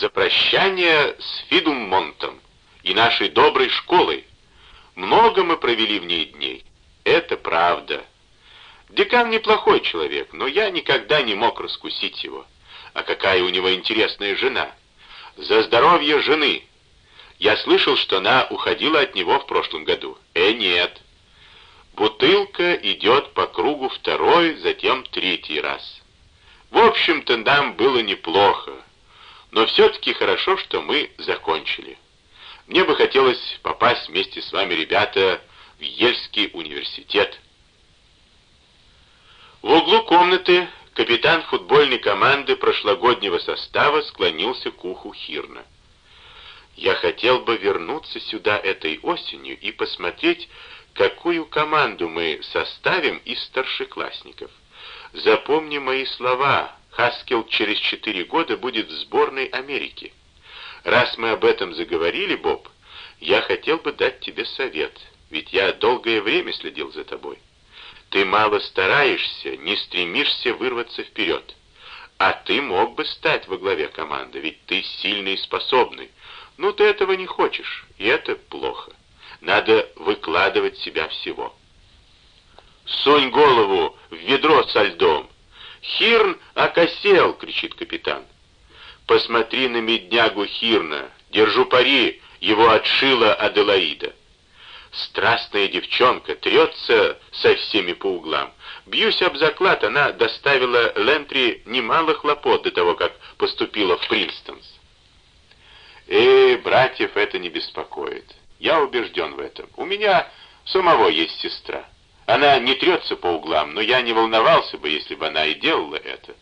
за прощание с Фидуммонтом и нашей доброй школой. Много мы провели в ней дней. Это правда. Декан неплохой человек, но я никогда не мог раскусить его. А какая у него интересная жена. За здоровье жены. Я слышал, что она уходила от него в прошлом году. Э, нет. Бутылка идет по кругу второй, затем третий раз. В общем-то, нам было неплохо. Но все-таки хорошо, что мы закончили. Мне бы хотелось попасть вместе с вами, ребята, в Ельский университет. В углу комнаты капитан футбольной команды прошлогоднего состава склонился к уху Хирна. «Я хотел бы вернуться сюда этой осенью и посмотреть, какую команду мы составим из старшеклассников. Запомни мои слова, Хаскел через четыре года будет в сборной Америки. Раз мы об этом заговорили, Боб, я хотел бы дать тебе совет, ведь я долгое время следил за тобой. Ты мало стараешься, не стремишься вырваться вперед. А ты мог бы стать во главе команды, ведь ты сильный и способный. Но ты этого не хочешь, и это плохо. Надо выкладывать себя всего. «Сунь голову в ведро со льдом!» «Хирн окосел!» — кричит капитан. «Посмотри на меднягу Хирна! Держу пари, его отшила Аделаида!» Страстная девчонка трется со всеми по углам. Бьюсь об заклад, она доставила Лентри немало хлопот до того, как поступила в Принстонс. Э, братьев это не беспокоит. Я убежден в этом. У меня самого есть сестра. Она не трется по углам, но я не волновался бы, если бы она и делала это.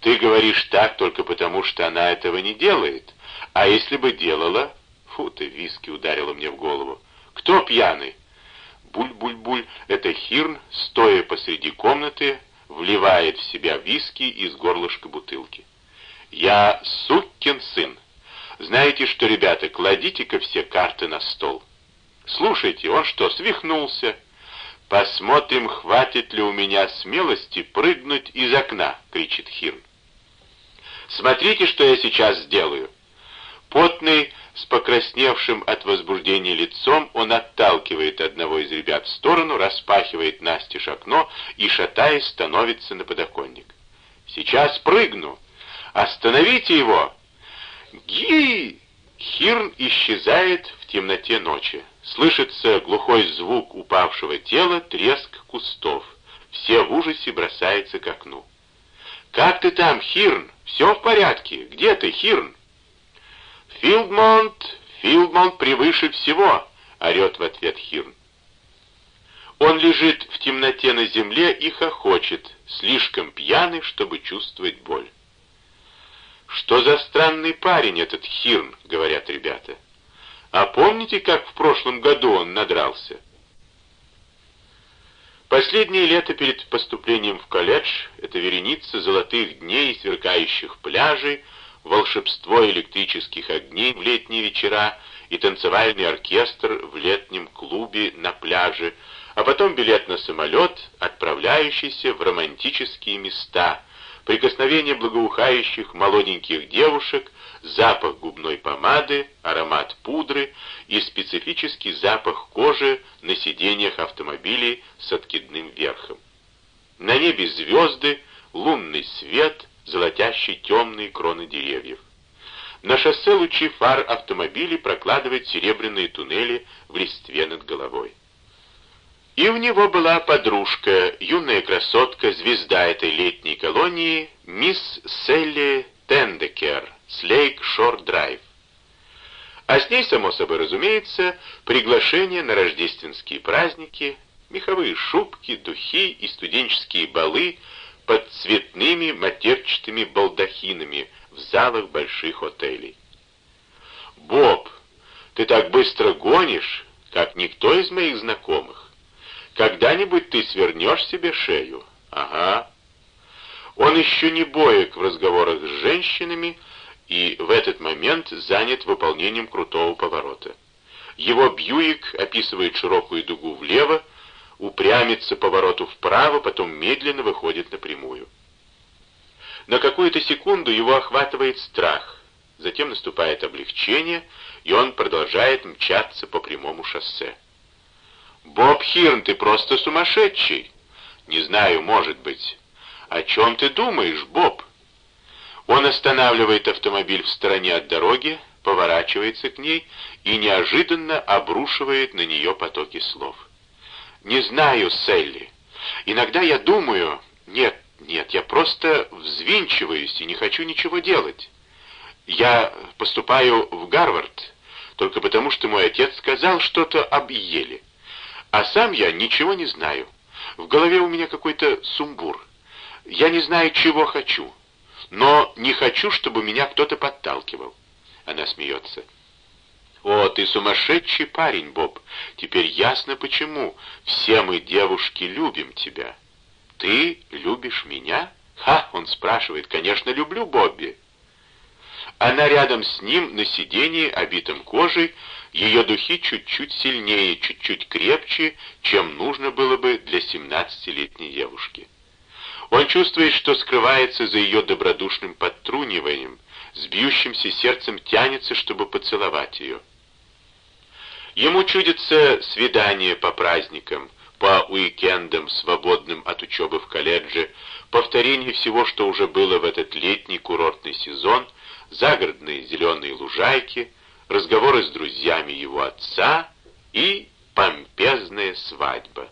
Ты говоришь так только потому, что она этого не делает. А если бы делала... Фу ты, виски ударила мне в голову. Кто пьяный? Буль-буль-буль, это Хирн, стоя посреди комнаты, вливает в себя виски из горлышка бутылки. Я сукин сын. Знаете что, ребята, кладите-ка все карты на стол. Слушайте, он что, свихнулся? «Посмотрим, хватит ли у меня смелости прыгнуть из окна!» — кричит Хирн. «Смотрите, что я сейчас сделаю!» Потный, с покрасневшим от возбуждения лицом, он отталкивает одного из ребят в сторону, распахивает настежь окно и, шатаясь, становится на подоконник. «Сейчас прыгну! Остановите его!» «Ги!» Хирн исчезает в темноте ночи. Слышится глухой звук упавшего тела, треск кустов. Все в ужасе бросаются к окну. «Как ты там, Хирн? Все в порядке? Где ты, Хирн?» «Филдмонт! Филдмонт превыше всего!» — орет в ответ Хирн. Он лежит в темноте на земле и хохочет, слишком пьяный, чтобы чувствовать боль. «Что за странный парень этот Хирн?» — говорят ребята. А помните, как в прошлом году он надрался? Последнее лето перед поступлением в колледж — это вереница золотых дней сверкающих пляжей, волшебство электрических огней в летние вечера и танцевальный оркестр в летнем клубе на пляже, а потом билет на самолет, отправляющийся в романтические места, прикосновение благоухающих молоденьких девушек, запах губной помады, аромат пудры и специфический запах кожи на сиденьях автомобилей с откидным верхом. На небе звезды, лунный свет, золотящий темные кроны деревьев. На шоссе лучи фар автомобилей прокладывают серебряные туннели в листве над головой. И у него была подружка, юная красотка, звезда этой летней колонии, мисс Селли Тендекер, с Лейк-Шор-Драйв. А с ней, само собой разумеется, приглашение на рождественские праздники, меховые шубки, духи и студенческие балы под цветными матерчатыми балдахинами в залах больших отелей. «Боб, ты так быстро гонишь, как никто из моих знакомых. Когда-нибудь ты свернешь себе шею?» «Ага». Он еще не боек в разговорах с женщинами, и в этот момент занят выполнением крутого поворота. Его Бьюик описывает широкую дугу влево, упрямится повороту вправо, потом медленно выходит напрямую. На какую-то секунду его охватывает страх. Затем наступает облегчение, и он продолжает мчаться по прямому шоссе. «Боб Хирн, ты просто сумасшедший!» «Не знаю, может быть». «О чем ты думаешь, Боб?» Он останавливает автомобиль в стороне от дороги, поворачивается к ней и неожиданно обрушивает на нее потоки слов. «Не знаю, Селли. Иногда я думаю... Нет, нет, я просто взвинчиваюсь и не хочу ничего делать. Я поступаю в Гарвард только потому, что мой отец сказал что-то об Еле. А сам я ничего не знаю. В голове у меня какой-то сумбур. Я не знаю, чего хочу, но не хочу, чтобы меня кто-то подталкивал. Она смеется. «О, ты сумасшедший парень, Боб. Теперь ясно почему. Все мы, девушки, любим тебя». «Ты любишь меня?» «Ха!» — он спрашивает. «Конечно, люблю Бобби». Она рядом с ним на сиденье, обитом кожей, ее духи чуть-чуть сильнее, чуть-чуть крепче, чем нужно было бы для семнадцатилетней девушки. Он чувствует, что скрывается за ее добродушным подтруниванием, с бьющимся сердцем тянется, чтобы поцеловать ее. Ему чудится свидание по праздникам, по уикендам, свободным от учебы в колледже, повторение всего, что уже было в этот летний курортный сезон, загородные зеленые лужайки, разговоры с друзьями его отца и помпезная свадьба.